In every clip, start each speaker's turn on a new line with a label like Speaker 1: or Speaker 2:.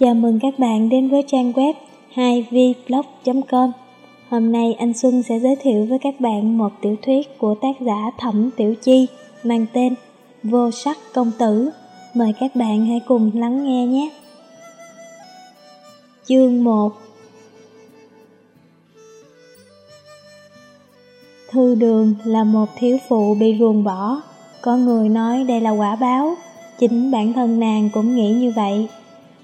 Speaker 1: Chào mừng các bạn đến với trang web 2vblog.com Hôm nay anh Xuân sẽ giới thiệu với các bạn một tiểu thuyết của tác giả Thẩm Tiểu Chi mang tên Vô sắc công tử. Mời các bạn hãy cùng lắng nghe nhé. Chương 1 Thư đường là một thiếu phụ bị ruồng bỏ, có người nói đây là quả báo, chính bản thân nàng cũng nghĩ như vậy.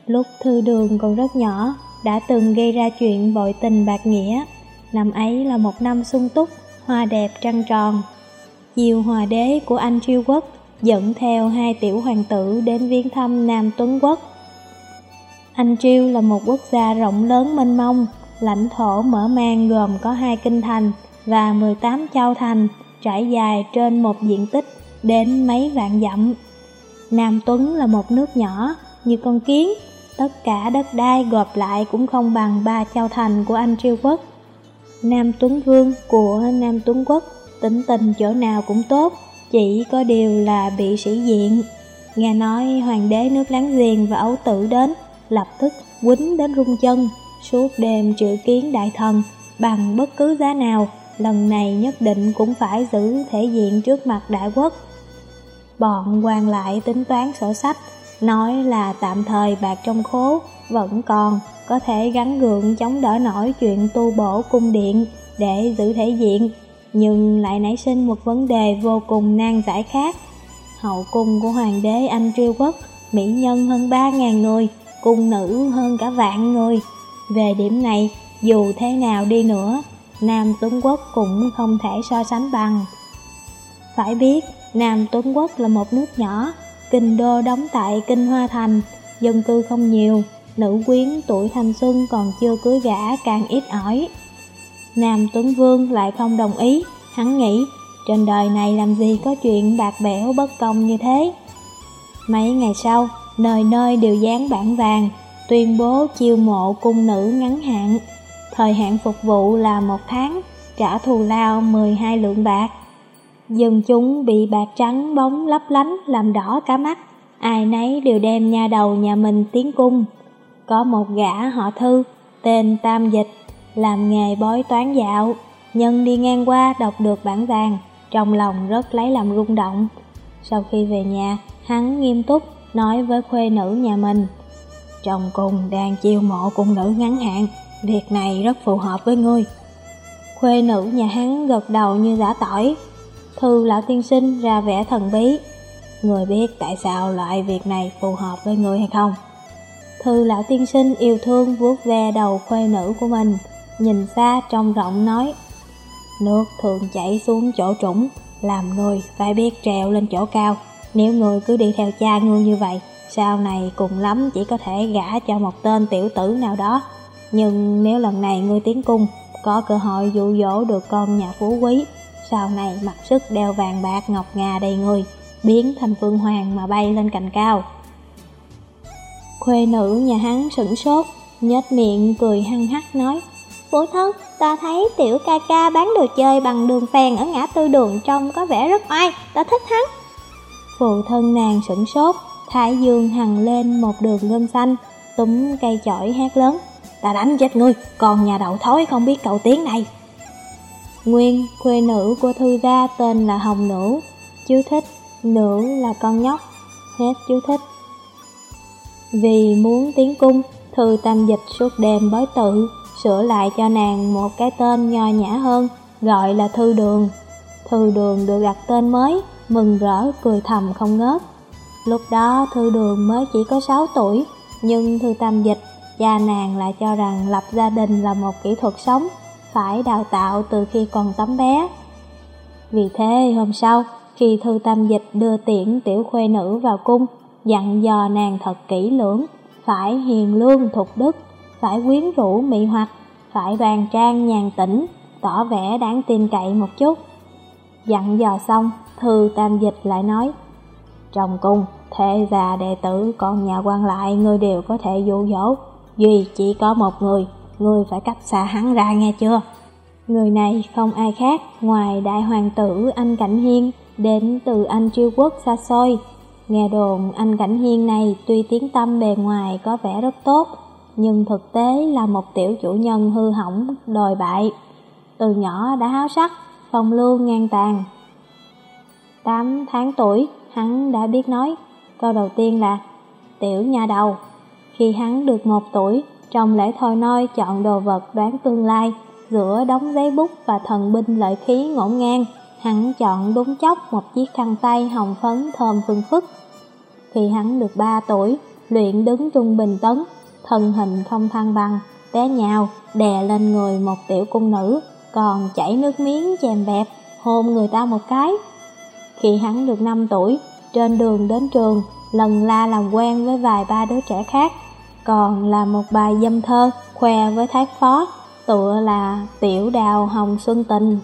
Speaker 1: Lúc thư đường còn rất nhỏ, đã từng gây ra chuyện bội tình bạc nghĩa. Năm ấy là một năm sung túc, hoa đẹp trăng tròn. Diều hòa đế của anh triêu quốc dẫn theo hai tiểu hoàng tử đến viếng thăm Nam Tuấn Quốc. Anh Triêu là một quốc gia rộng lớn mênh mông, lãnh thổ mở mang gồm có hai kinh thành và 18 châu thành, trải dài trên một diện tích đến mấy vạn dặm. Nam Tuấn là một nước nhỏ, như con kiến, tất cả đất đai gộp lại cũng không bằng ba châu thành của anh Triêu Quốc. Nam Tuấn Vương của Nam Tuấn Quốc tính tình chỗ nào cũng tốt, chỉ có điều là bị sĩ diện. Nghe nói hoàng đế nước láng giềng và ấu tử đến, lập tức quýnh đến rung chân, suốt đêm triệu kiến đại thần bằng bất cứ giá nào, lần này nhất định cũng phải giữ thể diện trước mặt đại quốc. Bọn quan lại tính toán sổ sách, nói là tạm thời bạc trong khố vẫn còn, có thể gắn gượng chống đỡ nổi chuyện tu bổ cung điện để giữ thể diện, nhưng lại nảy sinh một vấn đề vô cùng nan giải khác. Hậu cung của hoàng đế Anh Triêu Quốc, mỹ nhân hơn 3.000 người, cung nữ hơn cả vạn người. Về điểm này, dù thế nào đi nữa, Nam Tuấn Quốc cũng không thể so sánh bằng. Phải biết, Nam Tuấn Quốc là một nước nhỏ, kinh đô đóng tại Kinh Hoa Thành, dân cư không nhiều, nữ quyến tuổi thanh xuân còn chưa cưới gả càng ít ỏi. Nam Tuấn Vương lại không đồng ý, hắn nghĩ trên đời này làm gì có chuyện bạc bẽo bất công như thế. Mấy ngày sau, nơi nơi đều dán bản vàng, tuyên bố chiêu mộ cung nữ ngắn hạn. Thời hạn phục vụ là một tháng, trả thù lao 12 lượng bạc. Dân chúng bị bạc trắng bóng lấp lánh làm đỏ cả mắt, ai nấy đều đem nha đầu nhà mình tiến cung. Có một gã họ thư, tên Tam Dịch, làm nghề bói toán dạo. Nhân đi ngang qua đọc được bản vàng, trong lòng rất lấy làm rung động. Sau khi về nhà, hắn nghiêm túc nói với khuê nữ nhà mình. chồng cùng đang chiêu mộ cung nữ ngắn hạn, việc này rất phù hợp với ngươi. Khuê nữ nhà hắn gật đầu như giả tỏi. Thư lão tiên sinh ra vẻ thần bí. Người biết tại sao loại việc này phù hợp với người hay không? Thư lão tiên sinh yêu thương vuốt ve đầu khuê nữ của mình, nhìn xa trong rộng nói Nước thường chảy xuống chỗ trũng, làm người phải biết trèo lên chỗ cao. Nếu người cứ đi theo cha ngươi như vậy, sau này cùng lắm chỉ có thể gả cho một tên tiểu tử nào đó. Nhưng nếu lần này ngươi tiến cung, có cơ hội dụ dỗ được con nhà phú quý, sau này mặc sức đeo vàng bạc ngọc ngà đầy người, biến thành phương hoàng mà bay lên cành cao. Khuê nữ nhà hắn sửng sốt, nhếch miệng cười hăng hắc nói Phụ thân, ta thấy tiểu ca ca bán đồ chơi bằng đường phèn ở ngã tư đường trông có vẻ rất oai, ta thích hắn Phụ thân nàng sửng sốt, thái dương hằng lên một đường gân xanh, túm cây chổi hét lớn Ta đánh chết ngươi, còn nhà đậu thối không biết cậu tiếng này Nguyên, khuê nữ của thư gia tên là Hồng Nữ. Chú thích, nữ là con nhóc. Hết chú thích. Vì muốn tiến cung, thư tam dịch suốt đêm bói tự Sửa lại cho nàng một cái tên nho nhã hơn, gọi là thư đường. Thư đường được đặt tên mới, mừng rỡ cười thầm không ngớt. Lúc đó thư đường mới chỉ có 6 tuổi Nhưng thư tam dịch, cha nàng lại cho rằng lập gia đình là một kỹ thuật sống phải đào tạo từ khi còn tấm bé. Vì thế hôm sau, khi Thư Tam Dịch đưa tiễn tiểu khuê nữ vào cung, dặn dò nàng thật kỹ lưỡng, phải hiền lương thục đức, phải quyến rũ mị hoặc, phải đoan trang nhàn tĩnh, tỏ vẻ đáng tin cậy một chút. Dặn dò xong, Thư Tam Dịch lại nói, Trong cung, thệ và đệ tử còn nhà quan lại người đều có thể dụ dỗ, duy chỉ có một người ngươi phải cách xa hắn ra nghe chưa? Người này không ai khác ngoài đại hoàng tử Anh Cảnh Hiên đến từ Anh triều quốc xa xôi. Nghe đồn anh Cảnh Hiên này tuy tiếng tâm bề ngoài có vẻ rất tốt, nhưng thực tế là một tiểu chủ nhân hư hỏng, đồi bại. Từ nhỏ đã háo sắc, phong lưu ngang tàn. tám tháng tuổi, hắn đã biết nói. Câu đầu tiên là Tiểu nhà đầu. Khi hắn được một tuổi, trong lễ thôi noi chọn đồ vật đoán tương lai, giữa đống giấy bút và thần binh lợi khí ngổn ngang, hắn chọn đúng chốc một chiếc khăn tay hồng phấn thơm phương phức. Khi hắn được 3 tuổi, luyện đứng trung bình tấn, thân hình không thăng bằng, té nhào, đè lên người một tiểu cung nữ, còn chảy nước miếng chèm bẹp, hôn người ta một cái. Khi hắn được 5 tuổi, trên đường đến trường, lần la làm quen với vài ba đứa trẻ khác, còn là một bài dâm thơ khoe với thái phó, tựa là tiểu đào hồng xuân tình.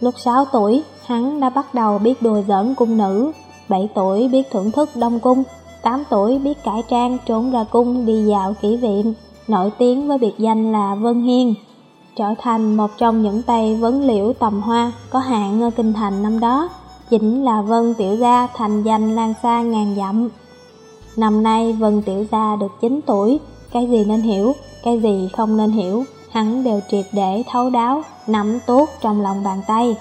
Speaker 1: Lúc 6 tuổi, hắn đã bắt đầu biết đùa giỡn cung nữ, 7 tuổi biết thưởng thức đông cung, 8 tuổi biết cải trang trốn ra cung đi dạo kỷ viện, nổi tiếng với biệt danh là Vân Hiên, trở thành một trong những tay vấn liễu tầm hoa có hạng ở kinh thành năm đó, chính là Vân Tiểu Gia thành danh lan xa ngàn dặm. Năm nay Vân Tiểu Gia được 9 tuổi, cái gì nên hiểu, cái gì không nên hiểu, hắn đều triệt để thấu đáo, nắm tốt trong lòng bàn tay.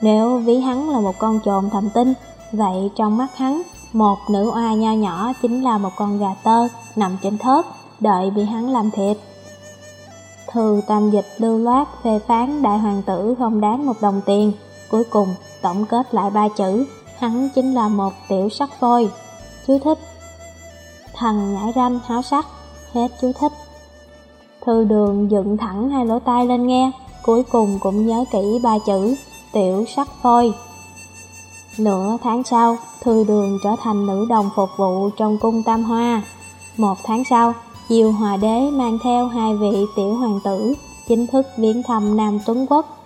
Speaker 1: Nếu ví hắn là một con trồn thầm tinh, vậy trong mắt hắn, một nữ oa nho nhỏ chính là một con gà tơ nằm trên thớt, đợi bị hắn làm thịt. Thư tam dịch lưu loát phê phán đại hoàng tử không đáng một đồng tiền, cuối cùng tổng kết lại ba chữ, hắn chính là một tiểu sắc phôi. Chú thích Thằng nhảy ranh háo sắc, hết chú thích. Thư đường dựng thẳng hai lỗ tai lên nghe, cuối cùng cũng nhớ kỹ ba chữ, tiểu sắc phôi. Nửa tháng sau, Thư đường trở thành nữ đồng phục vụ trong cung Tam Hoa. Một tháng sau, chiều Hòa Đế mang theo hai vị tiểu hoàng tử chính thức viếng thăm Nam Tuấn Quốc.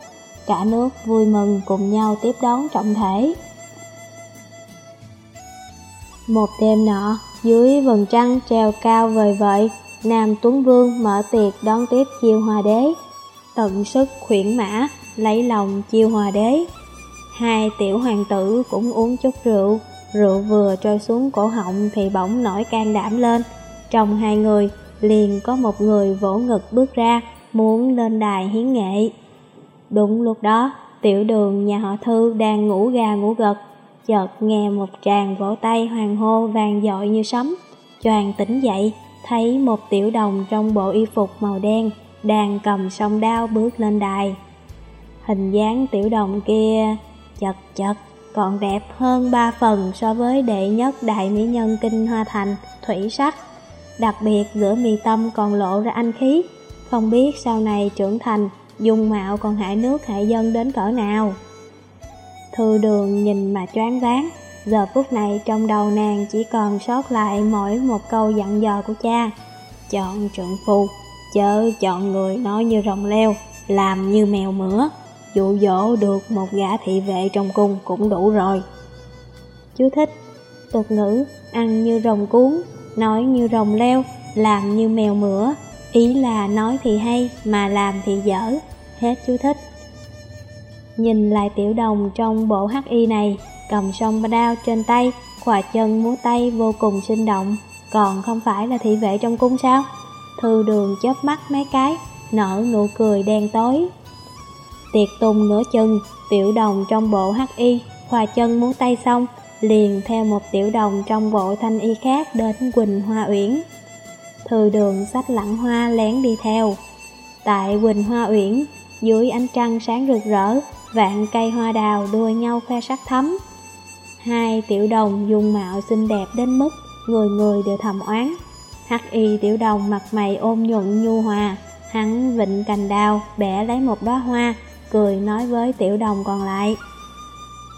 Speaker 1: Cả nước vui mừng cùng nhau tiếp đón trọng thể. Một đêm nọ, dưới vầng trăng treo cao vời vợi, Nam Tuấn Vương mở tiệc đón tiếp chiêu hòa đế. Tận sức khuyển mã, lấy lòng chiêu hòa đế. Hai tiểu hoàng tử cũng uống chút rượu, rượu vừa trôi xuống cổ họng thì bỗng nổi can đảm lên. Trong hai người, liền có một người vỗ ngực bước ra, muốn lên đài hiến nghệ. Đúng lúc đó, tiểu đường nhà họ Thư đang ngủ gà ngủ gật, chợt nghe một tràng vỗ tay hoàng hô vàng dội như sấm. Choàng tỉnh dậy, thấy một tiểu đồng trong bộ y phục màu đen đang cầm song đao bước lên đài. Hình dáng tiểu đồng kia chật chật còn đẹp hơn ba phần so với đệ nhất đại mỹ nhân kinh hoa thành, thủy sắc. Đặc biệt giữa mi tâm còn lộ ra anh khí, không biết sau này trưởng thành, dung mạo còn hại nước hại dân đến cỡ nào. Thư đường nhìn mà choáng váng, giờ phút này trong đầu nàng chỉ còn sót lại mỗi một câu dặn dò của cha. Chọn trượng phu, chớ chọn người nói như rồng leo, làm như mèo mửa, dụ dỗ được một gã thị vệ trong cung cũng đủ rồi. Chú thích, tục ngữ, ăn như rồng cuốn, nói như rồng leo, làm như mèo mửa, ý là nói thì hay mà làm thì dở, hết chú thích. Nhìn lại tiểu đồng trong bộ hắc y này, cầm song đao trên tay, khỏa chân múa tay vô cùng sinh động, còn không phải là thị vệ trong cung sao? Thư đường chớp mắt mấy cái, nở nụ cười đen tối. Tiệc tùng nửa chừng, tiểu đồng trong bộ hắc y, khỏa chân múa tay xong, liền theo một tiểu đồng trong bộ thanh y khác đến Quỳnh Hoa Uyển. Thư đường sách lặng hoa lén đi theo. Tại Quỳnh Hoa Uyển, dưới ánh trăng sáng rực rỡ, vạn cây hoa đào đua nhau khoe sắc thắm. Hai tiểu đồng dung mạo xinh đẹp đến mức người người đều thầm oán. Hắc y tiểu đồng mặt mày ôm nhuận nhu hòa, hắn vịnh cành đào, bẻ lấy một đóa hoa, cười nói với tiểu đồng còn lại.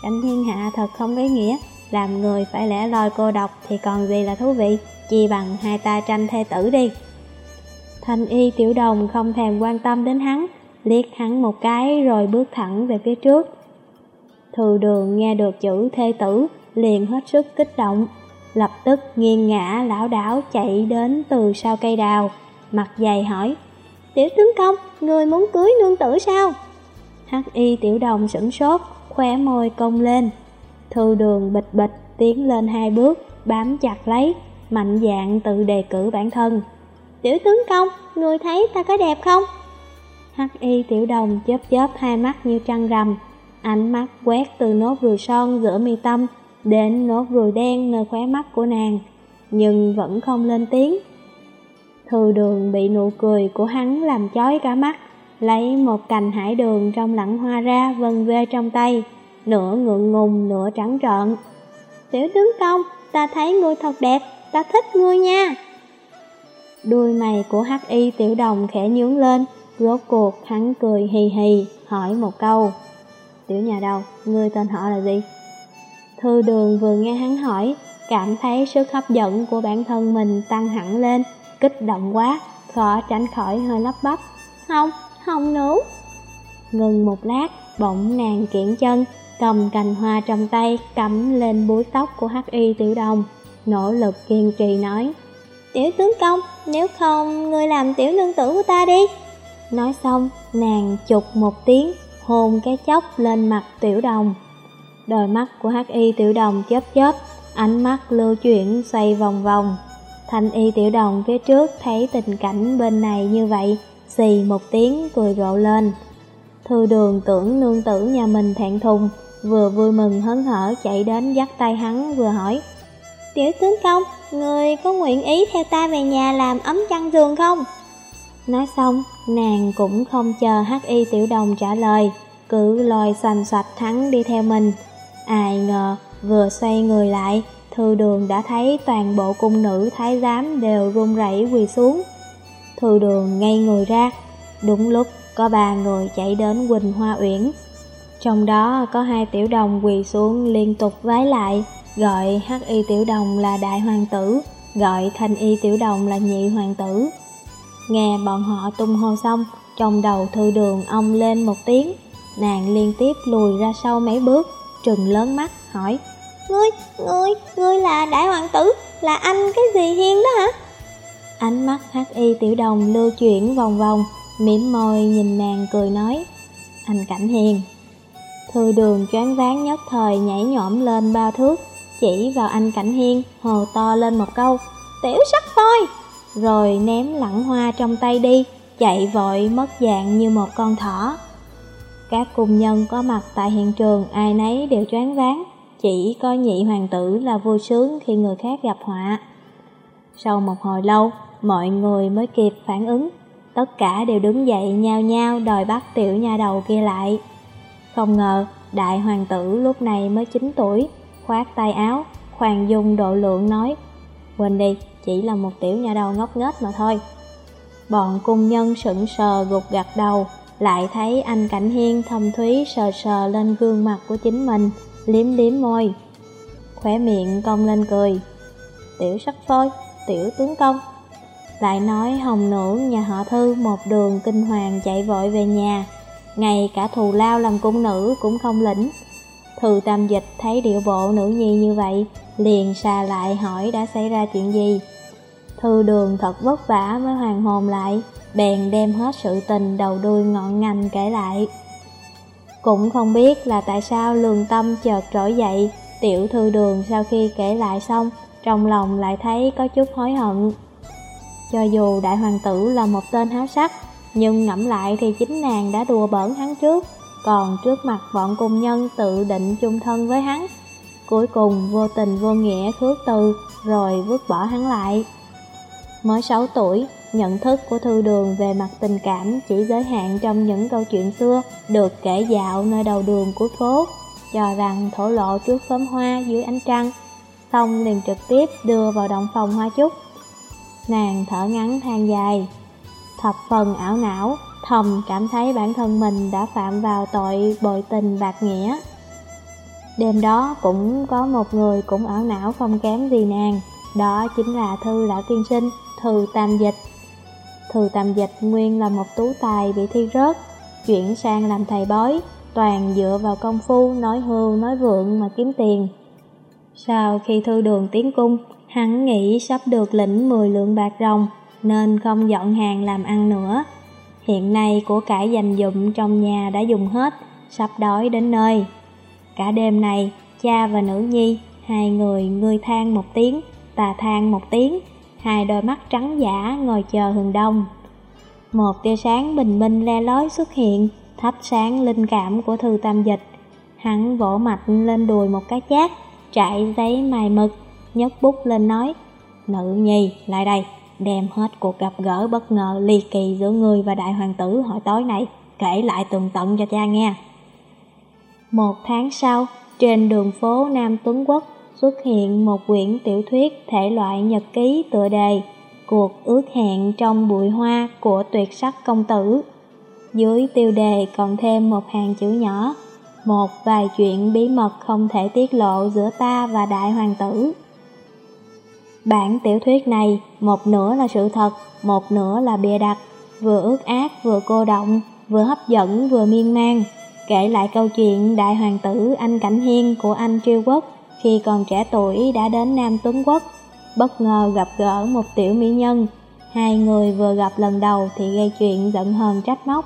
Speaker 1: Cảnh thiên hạ thật không ý nghĩa, làm người phải lẽ loi cô độc thì còn gì là thú vị, chi bằng hai ta tranh thê tử đi. Thanh y tiểu đồng không thèm quan tâm đến hắn, liếc hắn một cái rồi bước thẳng về phía trước. Thư đường nghe được chữ thê tử, liền hết sức kích động, lập tức nghiêng ngã lão đảo chạy đến từ sau cây đào, mặt dày hỏi, Tiểu tướng công, người muốn cưới nương tử sao? Hắc y tiểu đồng sửng sốt, khóe môi cong lên. Thư đường bịch bịch, tiến lên hai bước, bám chặt lấy, mạnh dạng tự đề cử bản thân. Tiểu tướng công, người thấy ta có đẹp không? Hắc y tiểu đồng chớp chớp hai mắt như trăng rằm, ánh mắt quét từ nốt ruồi son giữa mi tâm đến nốt ruồi đen nơi khóe mắt của nàng, nhưng vẫn không lên tiếng. Thư đường bị nụ cười của hắn làm chói cả mắt, lấy một cành hải đường trong lẵng hoa ra vân vê trong tay, nửa ngượng ngùng nửa trắng trợn. Tiểu tướng công, ta thấy ngươi thật đẹp, ta thích ngươi nha. Đuôi mày của hắc y tiểu đồng khẽ nhướng lên, rốt cuộc hắn cười hì hì, hỏi một câu. Tiểu nhà đầu, ngươi tên họ là gì? Thư đường vừa nghe hắn hỏi, cảm thấy sức hấp dẫn của bản thân mình tăng hẳn lên, kích động quá, khó tránh khỏi hơi lắp bắp. Không, không nấu Ngừng một lát, bỗng nàng kiện chân, cầm cành hoa trong tay cắm lên búi tóc của hắc y tiểu đồng, nỗ lực kiên trì nói. Tiểu tướng công, nếu không, ngươi làm tiểu nương tử của ta đi. Nói xong, nàng chụp một tiếng, hôn cái chốc lên mặt tiểu đồng. Đôi mắt của hắc y tiểu đồng chớp chớp, ánh mắt lưu chuyển xoay vòng vòng. Thanh y tiểu đồng phía trước thấy tình cảnh bên này như vậy, xì một tiếng cười rộ lên. Thư đường tưởng nương tử nhà mình thẹn thùng, vừa vui mừng hớn hở chạy đến dắt tay hắn vừa hỏi. Tiểu tướng công, người có nguyện ý theo ta về nhà làm ấm chăn giường không? Nói xong, nàng cũng không chờ hắc y tiểu đồng trả lời, cứ lòi xoành xoạch thắng đi theo mình. Ai ngờ, vừa xoay người lại, thư đường đã thấy toàn bộ cung nữ thái giám đều run rẩy quỳ xuống. Thư đường ngay người ra, đúng lúc có ba người chạy đến Quỳnh Hoa Uyển. Trong đó có hai tiểu đồng quỳ xuống liên tục vái lại, gọi hắc y tiểu đồng là đại hoàng tử, gọi thanh y tiểu đồng là nhị hoàng tử. Nghe bọn họ tung hô xong, trong đầu thư đường ông lên một tiếng, nàng liên tiếp lùi ra sau mấy bước, trừng lớn mắt, hỏi Ngươi, ngươi, ngươi là đại hoàng tử, là anh cái gì hiên đó hả? Ánh mắt hắc y tiểu đồng lưu chuyển vòng vòng, mỉm môi nhìn nàng cười nói Anh Cảnh Hiền. Thư đường choáng váng nhất thời nhảy nhõm lên ba thước Chỉ vào anh Cảnh Hiên hồ to lên một câu Tiểu sắc voi rồi ném lẵng hoa trong tay đi Chạy vội mất dạng như một con thỏ. Các cung nhân có mặt tại hiện trường ai nấy đều choáng váng Chỉ có nhị hoàng tử là vui sướng khi người khác gặp họa. Sau một hồi lâu, mọi người mới kịp phản ứng. Tất cả đều đứng dậy nhao nhao đòi bắt tiểu nha đầu kia lại. Không ngờ đại hoàng tử lúc này mới 9 tuổi Khoát tay áo, khoan dung độ lượng nói Quên đi, chỉ là một tiểu nhà đầu ngốc nghếch mà thôi. Bọn cung nhân sững sờ gục gặt đầu Lại thấy anh Cảnh Hiên thâm thúy sờ sờ lên gương mặt của chính mình Liếm liếm môi Khóe miệng cong lên cười. Tiểu sắc phôi, tiểu tướng công lại nói hồng nữ nhà họ thư một đường kinh hoàng chạy vội về nhà. Ngay cả thù lao làm cung nữ cũng không lĩnh. Thư tam dịch thấy điệu bộ nữ nhi như vậy Liền xà lại hỏi đã xảy ra chuyện gì. Thư đường thật vất vả mới hoàn hồn lại Bèn đem hết sự tình đầu đuôi ngọn ngành kể lại Cũng không biết là tại sao lường tâm chợt trỗi dậy Tiểu thư đường sau khi kể lại xong Trong lòng lại thấy có chút hối hận cho dù đại hoàng tử là một tên háo sắc, nhưng ngẫm lại thì chính nàng đã đùa bỡn hắn trước, còn trước mặt bọn cung nhân tự định chung thân với hắn. Cuối cùng vô tình vô nghĩa khước từ, rồi vứt bỏ hắn lại. Mới 6 tuổi, nhận thức của thư đường về mặt tình cảm chỉ giới hạn trong những câu chuyện xưa được kể dạo nơi đầu đường của phố, cho rằng thổ lộ trước khóm hoa dưới ánh trăng, xong liền trực tiếp đưa vào động phòng hoa chúc. Nàng thở ngắn than dài Thập phần ảo não Thầm cảm thấy bản thân mình đã phạm vào tội bội tình bạc nghĩa Đêm đó cũng có một người cũng ảo não không kém gì nàng đó chính là Thư Lão Tiên Sinh, Thư Tam Dịch Thư Tam Dịch nguyên là một tú tài bị thi rớt Chuyển sang làm thầy bói Toàn dựa vào công phu nói hưu nói vượng mà kiếm tiền Sau khi Thư Đường tiến cung Hắn nghĩ sắp được lĩnh 10 lượng bạc rồng nên không dọn hàng làm ăn nữa. Hiện nay của cải dành dụng trong nhà đã dùng hết, sắp đói đến nơi. Cả đêm này, cha và nữ nhi, Hai người ngươi than một tiếng, ta than một tiếng, hai đôi mắt trắng giả ngồi chờ hừng đông. Một tia sáng bình minh le lói xuất hiện, thắp sáng linh cảm của thư tam dịch. Hắn vỗ mạch lên đùi một cái chát, trải giấy mài mực, nhấc bút lên nói, Nữ nhi, lại đây, đem hết cuộc gặp gỡ bất ngờ ly kỳ giữa ngươi và đại hoàng tử hồi tối nay, kể lại tường tận cho cha nghe. Một tháng sau, trên đường phố Nam Tuấn Quốc xuất hiện một quyển tiểu thuyết thể loại nhật ký tựa đề Cuộc ước hẹn trong bụi hoa của tuyệt sắc công tử. Dưới tiêu đề còn thêm một hàng chữ nhỏ, một vài chuyện bí mật không thể tiết lộ giữa ta và đại hoàng tử. Bản tiểu thuyết này, một nửa là sự thật, một nửa là bịa đặt, vừa ước ác vừa cô động, vừa hấp dẫn vừa miên man, kể lại câu chuyện đại hoàng tử anh Cảnh Hiên của anh Triêu Quốc khi còn trẻ tuổi đã đến Nam Tuấn Quốc, bất ngờ gặp gỡ một tiểu mỹ nhân. Hai người vừa gặp lần đầu thì gây chuyện giận hờn trách móc,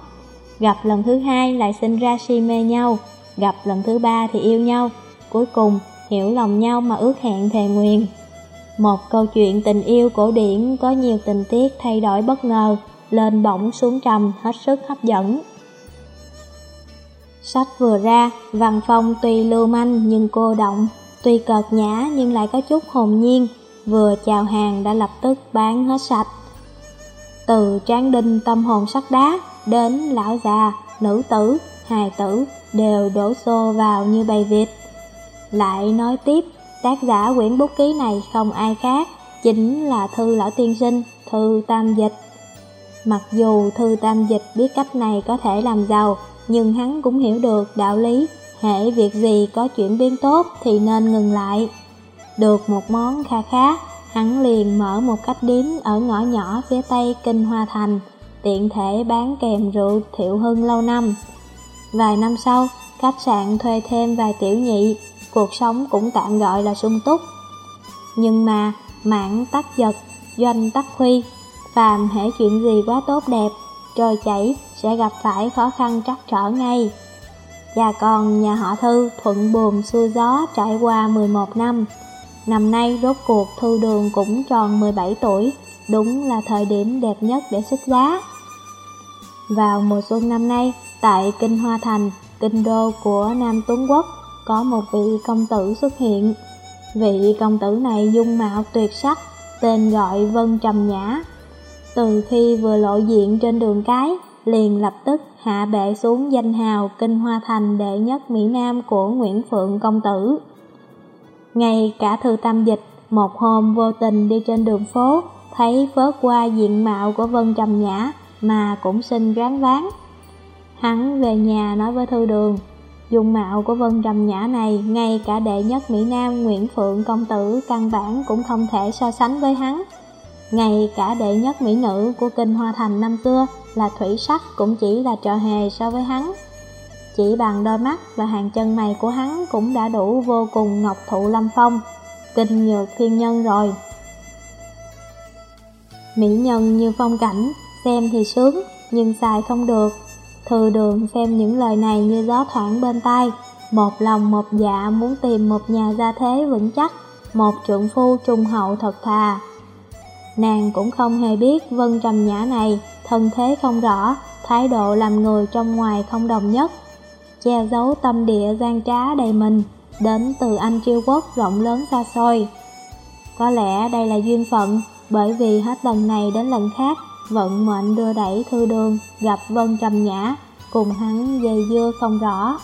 Speaker 1: gặp lần thứ hai lại sinh ra si mê nhau, gặp lần thứ ba thì yêu nhau, cuối cùng hiểu lòng nhau mà ước hẹn thề nguyện. Một câu chuyện tình yêu cổ điển có nhiều tình tiết thay đổi bất ngờ, lên bổng xuống trầm hết sức hấp dẫn. Sách vừa ra, văn phong tuy lưu manh nhưng cô động, tuy cợt nhã nhưng lại có chút hồn nhiên, vừa chào hàng đã lập tức bán hết sạch. Từ tráng đinh tâm hồn sắt đá đến lão già, nữ tử, hài tử đều đổ xô vào như bầy vịt. Lại nói tiếp, tác giả quyển bút ký này không ai khác, chính là thư lão tiên sinh, thư tam dịch. Mặc dù thư tam dịch biết cách này có thể làm giàu, nhưng hắn cũng hiểu được đạo lý, hễ việc gì có chuyển biến tốt thì nên ngừng lại. Được một món kha khá, hắn liền mở một cách điếm ở ngõ nhỏ phía tây Kinh Hoa Thành, tiện thể bán kèm rượu thiệu hưng lâu năm. Vài năm sau, khách sạn thuê thêm vài tiểu nhị, cuộc sống cũng tạm gọi là sung túc. Nhưng mà, mạng tắc giật, doanh tắc huy, phàm hễ chuyện gì quá tốt đẹp, trôi chảy sẽ gặp phải khó khăn trắc trở ngay. Và còn nhà họ Thư thuận buồm xuôi gió trải qua 11 năm. Năm nay rốt cuộc Thư Đường cũng tròn 17 tuổi, đúng là thời điểm đẹp nhất để xuất giá. Vào mùa xuân năm nay, tại Kinh Hoa Thành, kinh đô của Nam Tuấn Quốc, có một vị công tử xuất hiện. Vị công tử này dung mạo tuyệt sắc, tên gọi Vân Trầm Nhã. Từ khi vừa lộ diện trên đường cái, liền lập tức hạ bệ xuống danh hào Kinh Hoa Thành đệ nhất Mỹ Nam của Nguyễn Phượng Công Tử. Ngay cả thư tâm dịch, một hôm vô tình đi trên đường phố, thấy phớt qua diện mạo của Vân Trầm Nhã mà cũng xin ráng ván. Hắn về nhà nói với thư đường, dùng mạo của Vân Trầm Nhã này, ngay cả đệ nhất Mỹ Nam Nguyễn Phượng Công Tử căn bản cũng không thể so sánh với hắn. Ngay cả đệ nhất Mỹ Nữ của Kinh Hoa Thành năm xưa là Thủy Sắc cũng chỉ là trò hề so với hắn. Chỉ bằng đôi mắt và hàng chân mày của hắn cũng đã đủ vô cùng ngọc thụ lâm phong, kinh nhược thiên nhân rồi. Mỹ nhân như phong cảnh, xem thì sướng, nhưng xài không được, Thư đường xem những lời này như gió thoảng bên tai, một lòng một dạ muốn tìm một nhà gia thế vững chắc, một trượng phu trung hậu thật thà. Nàng cũng không hề biết Vân Trầm Nhã này, thân thế không rõ, thái độ làm người trong ngoài không đồng nhất, che giấu tâm địa gian trá đầy mình, đến từ anh triêu quốc rộng lớn xa xôi. Có lẽ đây là duyên phận, bởi vì hết lần này đến lần khác vận mệnh đưa đẩy thư đường gặp Vân Trầm Nhã, cùng hắn dây dưa không rõ.